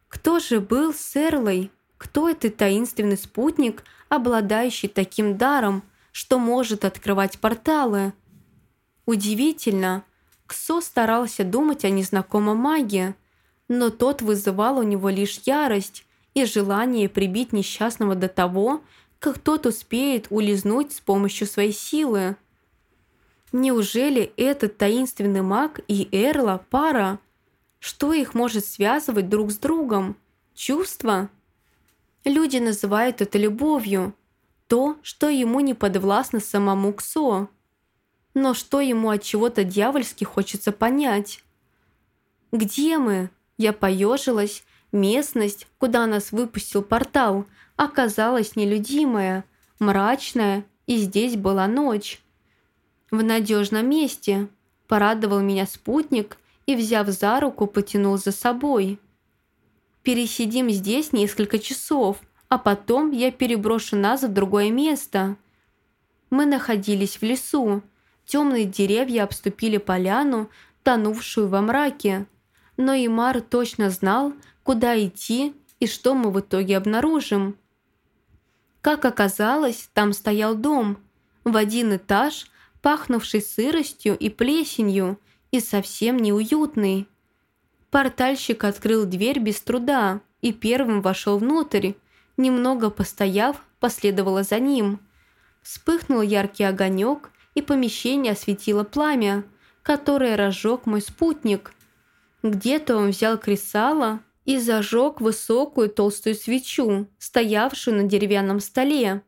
Кто же был с Эрлой? Кто этот таинственный спутник, обладающий таким даром, что может открывать порталы? Удивительно. Ксо старался думать о незнакомом маге, но тот вызывал у него лишь ярость и желание прибить несчастного до того, как тот успеет улизнуть с помощью своей силы. Неужели этот таинственный маг и Эрла – пара? Что их может связывать друг с другом? Чувства? Люди называют это любовью. То, что ему не подвластно самому Ксо. Но что ему от чего-то дьявольски хочется понять? «Где мы?» Я поежилась. Местность, куда нас выпустил портал, оказалась нелюдимая, мрачная, и здесь была ночь в надежном месте», – порадовал меня спутник и, взяв за руку, потянул за собой. «Пересидим здесь несколько часов, а потом я переброшу нас в другое место». Мы находились в лесу. Темные деревья обступили поляну, тонувшую во мраке. Но Имар точно знал, куда идти и что мы в итоге обнаружим. Как оказалось, там стоял дом. В один этаж – пахнувший сыростью и плесенью и совсем неуютный. Портальщик открыл дверь без труда и первым вошел внутрь. Немного постояв, последовало за ним. Вспыхнул яркий огонек, и помещение осветило пламя, которое разжег мой спутник. Где-то он взял кресало и зажег высокую толстую свечу, стоявшую на деревянном столе.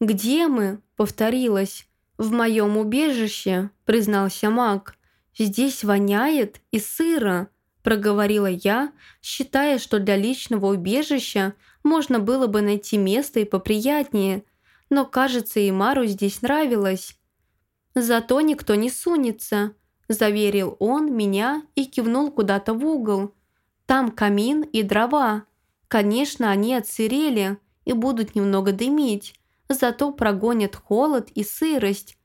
«Где мы?» — повторилось. «В моем убежище», — признался маг. «Здесь воняет и сыро», — проговорила я, считая, что для личного убежища можно было бы найти место и поприятнее, но, кажется, и Мару здесь нравилось. «Зато никто не сунется», — заверил он меня и кивнул куда-то в угол. «Там камин и дрова. Конечно, они отсырели и будут немного дымить, зато прогонят холод и сырость.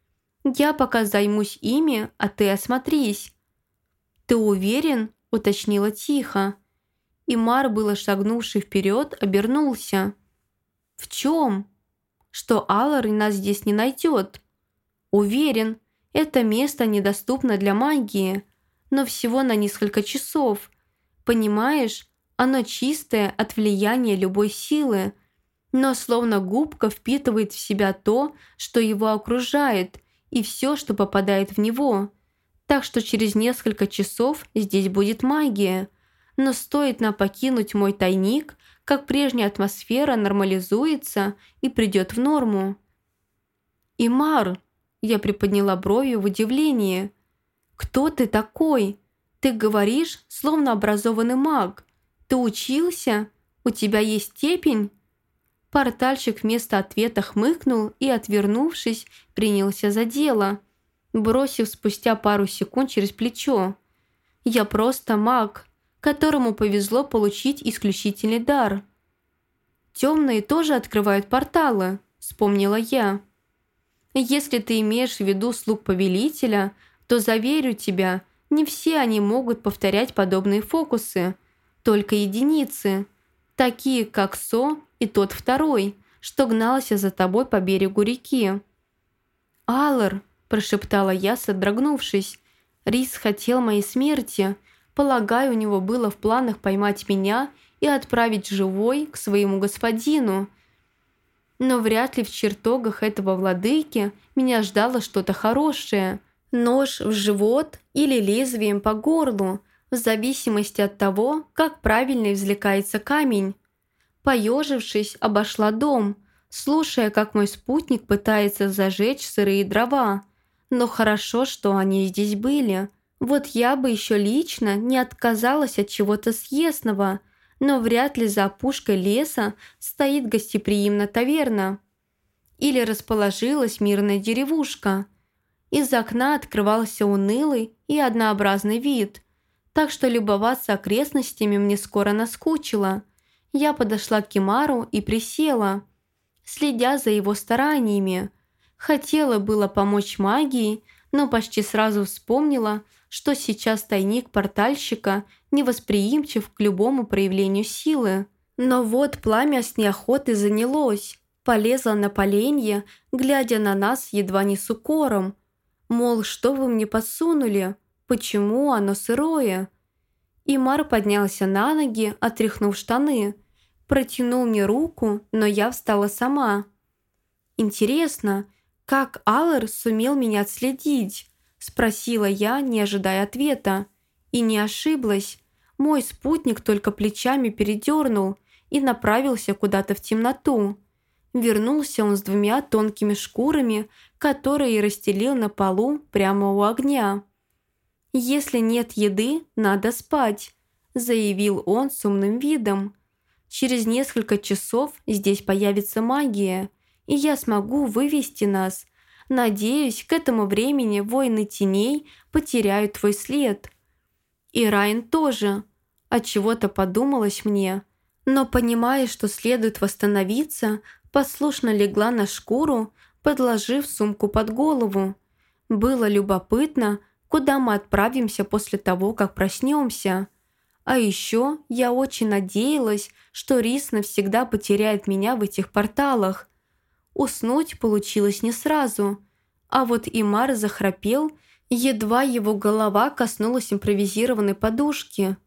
Я пока займусь ими, а ты осмотрись». «Ты уверен?» – уточнила тихо. И Мар, было шагнувший вперед, обернулся. «В чем?» «Что Аллар нас здесь не найдет?» «Уверен, это место недоступно для магии, но всего на несколько часов. Понимаешь, оно чистое от влияния любой силы, но словно губка впитывает в себя то, что его окружает, и все, что попадает в него. Так что через несколько часов здесь будет магия. Но стоит нам покинуть мой тайник, как прежняя атмосфера нормализуется и придет в норму. «Имар!» – я приподняла бровью в удивлении. «Кто ты такой? Ты говоришь, словно образованный маг. Ты учился? У тебя есть степень?» Портальщик вместо ответа хмыкнул и, отвернувшись, принялся за дело, бросив спустя пару секунд через плечо. «Я просто маг, которому повезло получить исключительный дар». «Темные тоже открывают порталы», — вспомнила я. «Если ты имеешь в виду слуг повелителя, то, заверю тебя, не все они могут повторять подобные фокусы, только единицы, такие как Со и тот второй, что гнался за тобой по берегу реки. «Аллар», – прошептала я, содрогнувшись, – «Рис хотел моей смерти. Полагаю, у него было в планах поймать меня и отправить живой к своему господину. Но вряд ли в чертогах этого владыки меня ждало что-то хорошее. Нож в живот или лезвием по горлу, в зависимости от того, как правильно извлекается камень. Поежившись, обошла дом, слушая, как мой спутник пытается зажечь сырые дрова. Но хорошо, что они здесь были. Вот я бы еще лично не отказалась от чего-то съестного, но вряд ли за опушкой леса стоит гостеприимно таверна. Или расположилась мирная деревушка. Из окна открывался унылый и однообразный вид, так что любоваться окрестностями мне скоро наскучило – я подошла к Кимару и присела, следя за его стараниями. Хотела было помочь магии, но почти сразу вспомнила, что сейчас тайник портальщика невосприимчив к любому проявлению силы. Но вот пламя с неохотой занялось, полезло на поленье, глядя на нас едва не с укором. Мол, что вы мне подсунули? Почему оно сырое? Имар поднялся на ноги, отряхнув штаны. Протянул мне руку, но я встала сама. «Интересно, как Аллар сумел меня отследить?» Спросила я, не ожидая ответа. И не ошиблась. Мой спутник только плечами передернул и направился куда-то в темноту. Вернулся он с двумя тонкими шкурами, которые расстелил на полу прямо у огня. «Если нет еды, надо спать», – заявил он с умным видом. «Через несколько часов здесь появится магия, и я смогу вывести нас. Надеюсь, к этому времени воины теней потеряют твой след». И Райан тоже. От чего-то подумалось мне. Но понимая, что следует восстановиться, послушно легла на шкуру, подложив сумку под голову. Было любопытно, куда мы отправимся после того, как проснемся. А еще я очень надеялась, что Рис навсегда потеряет меня в этих порталах. Уснуть получилось не сразу, а вот Имар захрапел, едва его голова коснулась импровизированной подушки.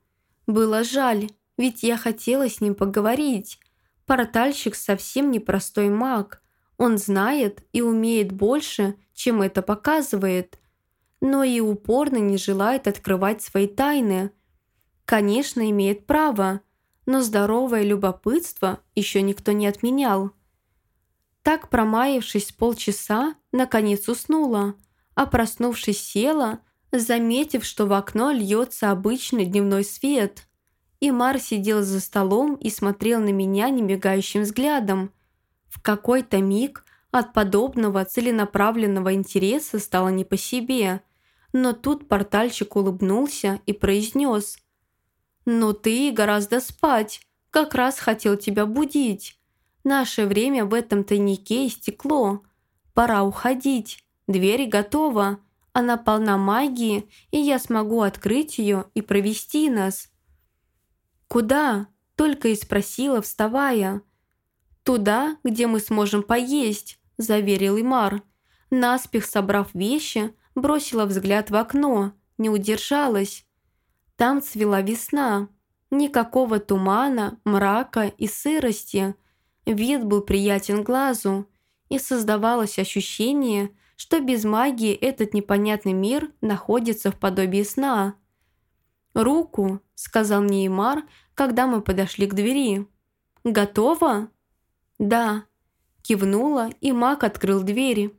Было жаль, ведь я хотела с ним поговорить. Портальщик совсем непростой маг. Он знает и умеет больше, чем это показывает но и упорно не желает открывать свои тайны. Конечно, имеет право, но здоровое любопытство еще никто не отменял. Так, промаявшись полчаса, наконец уснула, а проснувшись села, заметив, что в окно льется обычный дневной свет. И Мар сидел за столом и смотрел на меня немигающим взглядом. В какой-то миг от подобного целенаправленного интереса стало не по себе – но тут портальщик улыбнулся и произнес. «Ну ты гораздо спать, как раз хотел тебя будить. Наше время в этом тайнике истекло. Пора уходить, дверь готова, она полна магии, и я смогу открыть ее и провести нас». «Куда?» – только и спросила, вставая. «Туда, где мы сможем поесть», – заверил Имар. Наспех собрав вещи, бросила взгляд в окно, не удержалась. Там цвела весна. Никакого тумана, мрака и сырости. Вид был приятен глазу, и создавалось ощущение, что без магии этот непонятный мир находится в подобии сна. «Руку», — сказал мне Имар, когда мы подошли к двери. «Готово?» «Да», — кивнула, и маг открыл двери.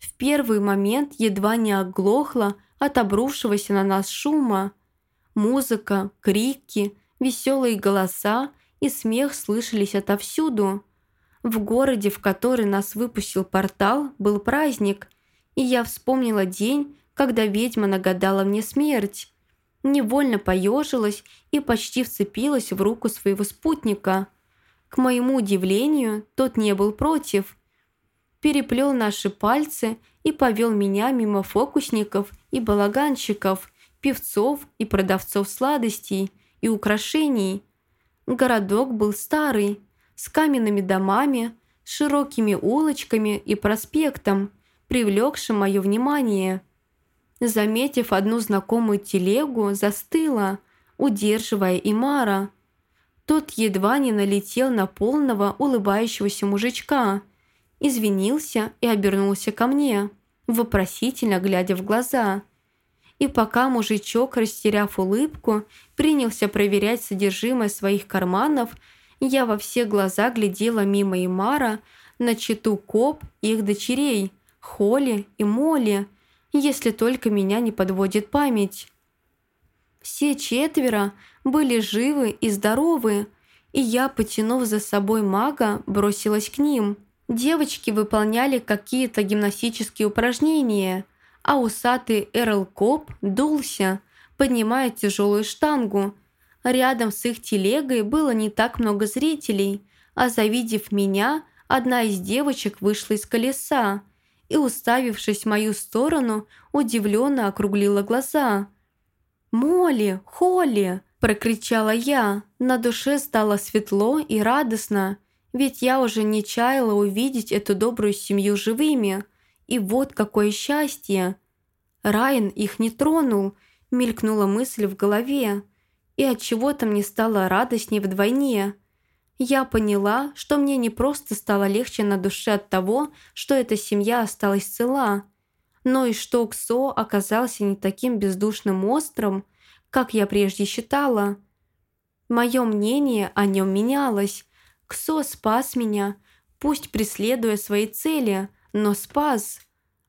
В первый момент едва не оглохла от обрушившегося на нас шума. Музыка, крики, веселые голоса и смех слышались отовсюду. В городе, в который нас выпустил портал, был праздник, и я вспомнила день, когда ведьма нагадала мне смерть. Невольно поежилась и почти вцепилась в руку своего спутника. К моему удивлению, тот не был против. Переплел наши пальцы и повел меня мимо фокусников и балаганщиков, певцов и продавцов сладостей и украшений. Городок был старый, с каменными домами, широкими улочками и проспектом, привлекшим мое внимание. Заметив одну знакомую телегу, застыла, удерживая Имара. Тот едва не налетел на полного улыбающегося мужичка, извинился и обернулся ко мне, вопросительно глядя в глаза. И пока мужичок, растеряв улыбку, принялся проверять содержимое своих карманов, я во все глаза глядела мимо Имара на читу Коп их дочерей, Холли и Молли, если только меня не подводит память. Все четверо были живы и здоровы, и я, потянув за собой мага, бросилась к ним. Девочки выполняли какие-то гимнастические упражнения, а усатый Эрл Коп дулся, поднимая тяжелую штангу, Рядом с их телегой было не так много зрителей, а завидев меня, одна из девочек вышла из колеса и, уставившись в мою сторону, удивленно округлила глаза. «Молли! Холли!» – прокричала я. На душе стало светло и радостно, ведь я уже не чаяла увидеть эту добрую семью живыми. И вот какое счастье! Райан их не тронул, мелькнула мысль в голове и от чего-то мне стало радостнее вдвойне. Я поняла, что мне не просто стало легче на душе от того, что эта семья осталась цела, но и что Ксо оказался не таким бездушным монстром, как я прежде считала. Мое мнение о нем менялось. Ксо спас меня, пусть преследуя свои цели, но спас.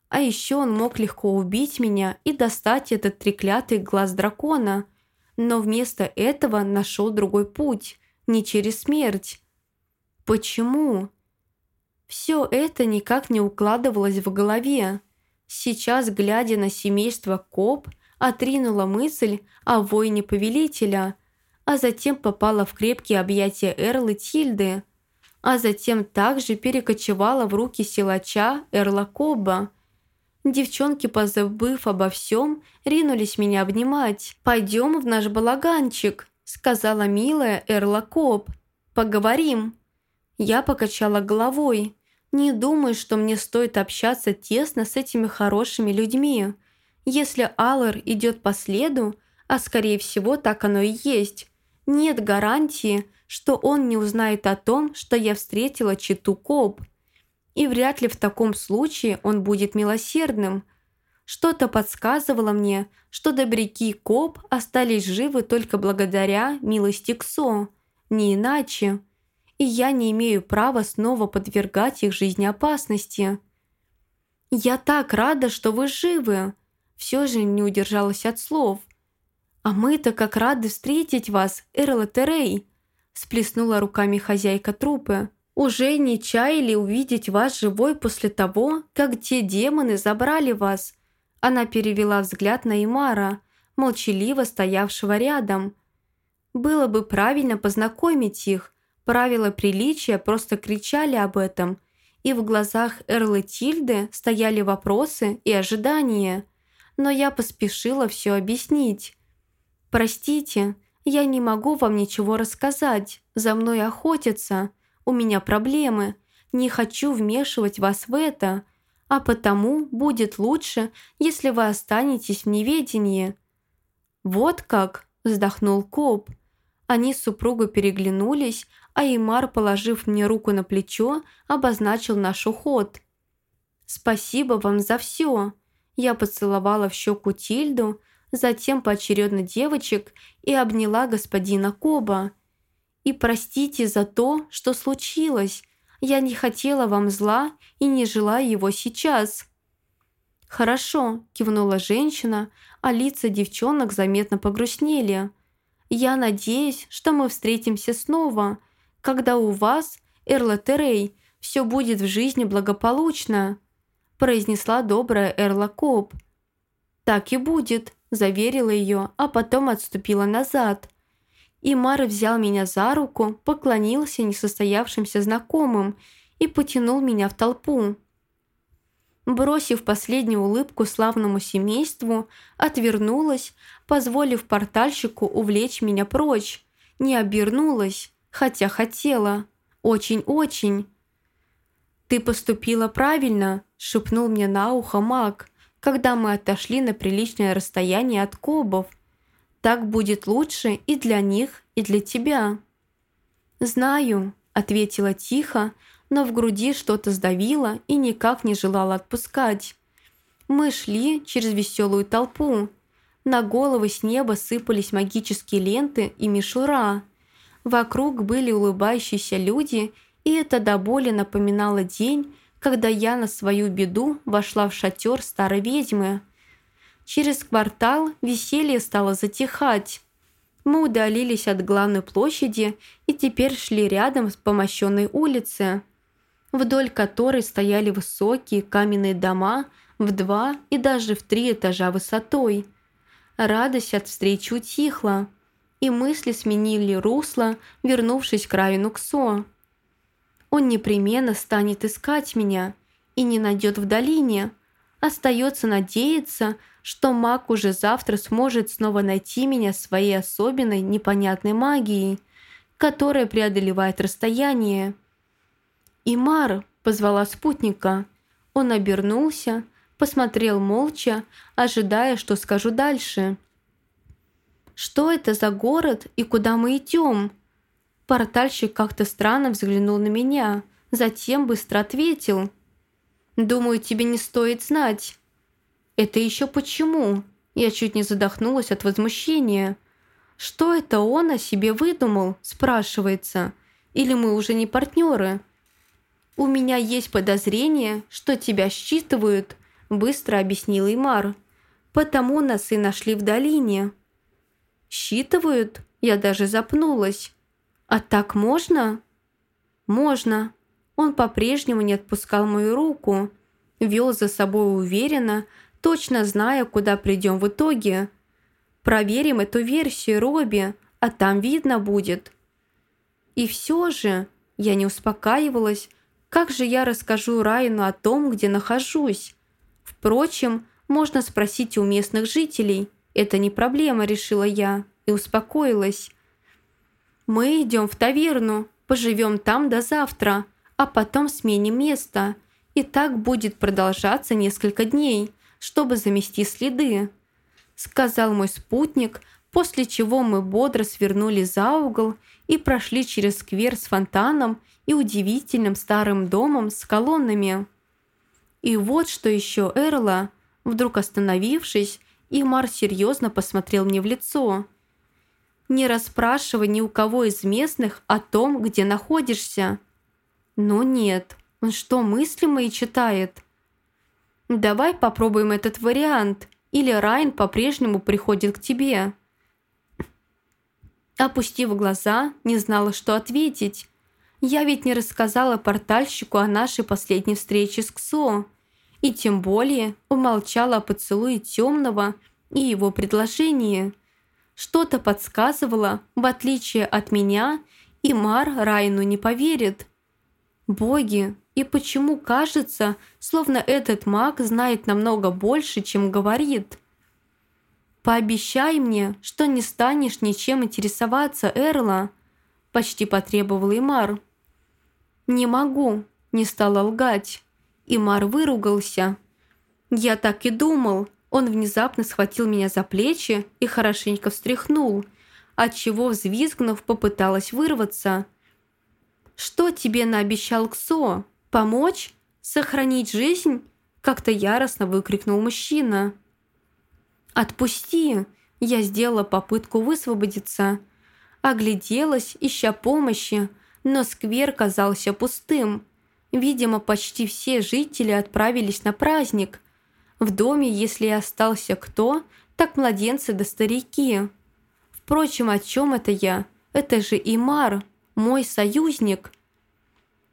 А еще он мог легко убить меня и достать этот треклятый глаз дракона – но вместо этого нашел другой путь, не через смерть. Почему? Все это никак не укладывалось в голове. Сейчас, глядя на семейство Коп, отринула мысль о войне повелителя, а затем попала в крепкие объятия Эрлы Тильды, а затем также перекочевала в руки силача Эрла Коба – Девчонки, позабыв обо всем, ринулись меня обнимать. «Пойдем в наш балаганчик», — сказала милая Эрла Коп. «Поговорим». Я покачала головой. «Не думаю, что мне стоит общаться тесно с этими хорошими людьми. Если Аллар идет по следу, а скорее всего так оно и есть, нет гарантии, что он не узнает о том, что я встретила Читу Коп. И вряд ли в таком случае он будет милосердным. Что-то подсказывало мне, что добряки Коп остались живы только благодаря милости Ксо, не иначе. И я не имею права снова подвергать их жизни опасности. «Я так рада, что вы живы!» Все же не удержалась от слов. «А мы-то как рады встретить вас, Эрла Терей!» Сплеснула руками хозяйка трупы уже не чаяли увидеть вас живой после того, как те демоны забрали вас». Она перевела взгляд на Имара, молчаливо стоявшего рядом. «Было бы правильно познакомить их. Правила приличия просто кричали об этом, и в глазах Эрлы Тильды стояли вопросы и ожидания. Но я поспешила все объяснить. «Простите, я не могу вам ничего рассказать. За мной охотятся». У меня проблемы. Не хочу вмешивать вас в это, а потому будет лучше, если вы останетесь в неведении». «Вот как?» – вздохнул коп. Они с супругой переглянулись, а Имар, положив мне руку на плечо, обозначил наш уход. «Спасибо вам за все!» Я поцеловала в щеку Тильду, затем поочередно девочек и обняла господина Коба. «И простите за то, что случилось. Я не хотела вам зла и не желаю его сейчас». «Хорошо», – кивнула женщина, а лица девчонок заметно погрустнели. «Я надеюсь, что мы встретимся снова, когда у вас, Эрла Терей, все будет в жизни благополучно», – произнесла добрая Эрла Коп. «Так и будет», – заверила ее, а потом отступила назад. И Мара взял меня за руку, поклонился несостоявшимся знакомым и потянул меня в толпу. Бросив последнюю улыбку славному семейству, отвернулась, позволив портальщику увлечь меня прочь. Не обернулась, хотя хотела. Очень-очень. «Ты поступила правильно», – шепнул мне на ухо маг, когда мы отошли на приличное расстояние от кобов. «Так будет лучше и для них, и для тебя». «Знаю», – ответила тихо, но в груди что-то сдавило и никак не желало отпускать. Мы шли через веселую толпу. На головы с неба сыпались магические ленты и мишура. Вокруг были улыбающиеся люди, и это до боли напоминало день, когда я на свою беду вошла в шатер старой ведьмы. Через квартал веселье стало затихать. Мы удалились от главной площади и теперь шли рядом с помощенной улицей вдоль которой стояли высокие каменные дома в два и даже в три этажа высотой. Радость от встречи утихла, и мысли сменили русло, вернувшись к Раю Нуксо. Он непременно станет искать меня и не найдет в долине. Остается надеяться, что маг уже завтра сможет снова найти меня своей особенной непонятной магией, которая преодолевает расстояние. «Имар!» – позвала спутника. Он обернулся, посмотрел молча, ожидая, что скажу дальше. «Что это за город и куда мы идем?» Портальщик как-то странно взглянул на меня, затем быстро ответил. «Думаю, тебе не стоит знать». «Это еще почему?» Я чуть не задохнулась от возмущения. «Что это он о себе выдумал?» – спрашивается. «Или мы уже не партнеры?» «У меня есть подозрение, что тебя считывают», – быстро объяснил Имар. «Потому нас и нашли в долине». «Считывают?» Я даже запнулась. «А так можно?» «Можно». Он по-прежнему не отпускал мою руку. Вел за собой уверенно, точно зная, куда придем в итоге. «Проверим эту версию, Робби, а там видно будет». И все же я не успокаивалась, как же я расскажу Райну о том, где нахожусь? Впрочем, можно спросить у местных жителей. Это не проблема, решила я и успокоилась. Мы идем в таверну, поживем там до завтра, а потом сменим место. И так будет продолжаться несколько дней, чтобы замести следы», — сказал мой спутник, после чего мы бодро свернули за угол и прошли через сквер с фонтаном и удивительным старым домом с колоннами. И вот что еще Эрла, вдруг остановившись, Имар серьезно посмотрел мне в лицо. «Не расспрашивай ни у кого из местных о том, где находишься». «Но нет, он что, мысли мои читает?» «Давай попробуем этот вариант, или Райн по-прежнему приходит к тебе». Опустив глаза, не знала, что ответить. Я ведь не рассказала портальщику о нашей последней встрече с Ксо. И тем более умолчала о поцелуе темного и его предложении. Что-то подсказывало, в отличие от меня, и Мар Райну не поверит. Боги, и почему кажется, словно этот маг знает намного больше, чем говорит? «Пообещай мне, что не станешь ничем интересоваться, Эрла», – почти потребовал Имар. «Не могу», – не стала лгать. Имар выругался. «Я так и думал». Он внезапно схватил меня за плечи и хорошенько встряхнул. отчего, взвизгнув, попыталась вырваться. «Что тебе наобещал Ксо? Помочь? Сохранить жизнь?» Как-то яростно выкрикнул мужчина. «Отпусти!» Я сделала попытку высвободиться. Огляделась, ища помощи, но сквер казался пустым. Видимо, почти все жители отправились на праздник. В доме, если и остался кто, так младенцы да старики. Впрочем, о чем это я? Это же Имар, мой союзник.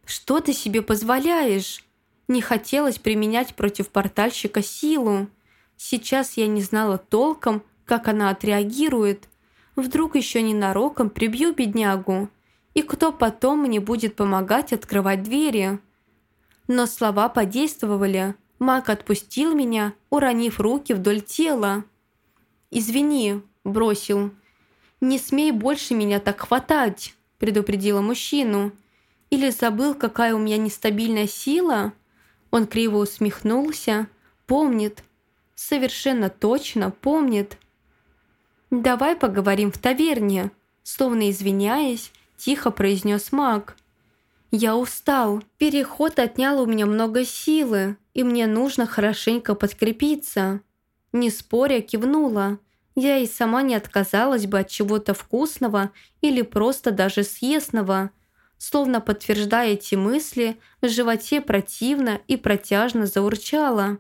Что ты себе позволяешь? Не хотелось применять против портальщика силу. Сейчас я не знала толком, как она отреагирует. Вдруг еще ненароком прибью беднягу. И кто потом мне будет помогать открывать двери? Но слова подействовали. Маг отпустил меня, уронив руки вдоль тела. «Извини», – бросил. «Не смей больше меня так хватать», – предупредила мужчину. «Или забыл, какая у меня нестабильная сила?» Он криво усмехнулся. «Помнит. Совершенно точно помнит». «Давай поговорим в таверне», словно извиняясь, тихо произнес маг. «Я устал. Переход отнял у меня много силы, и мне нужно хорошенько подкрепиться». Не споря, кивнула. Я и сама не отказалась бы от чего-то вкусного или просто даже съестного. Словно подтверждая эти мысли, в животе противно и протяжно заурчало.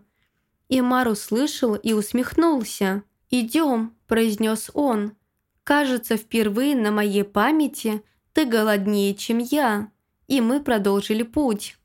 Имар услышал и усмехнулся. «Идем», – произнес он. «Кажется, впервые на моей памяти ты голоднее, чем я». И мы продолжили путь.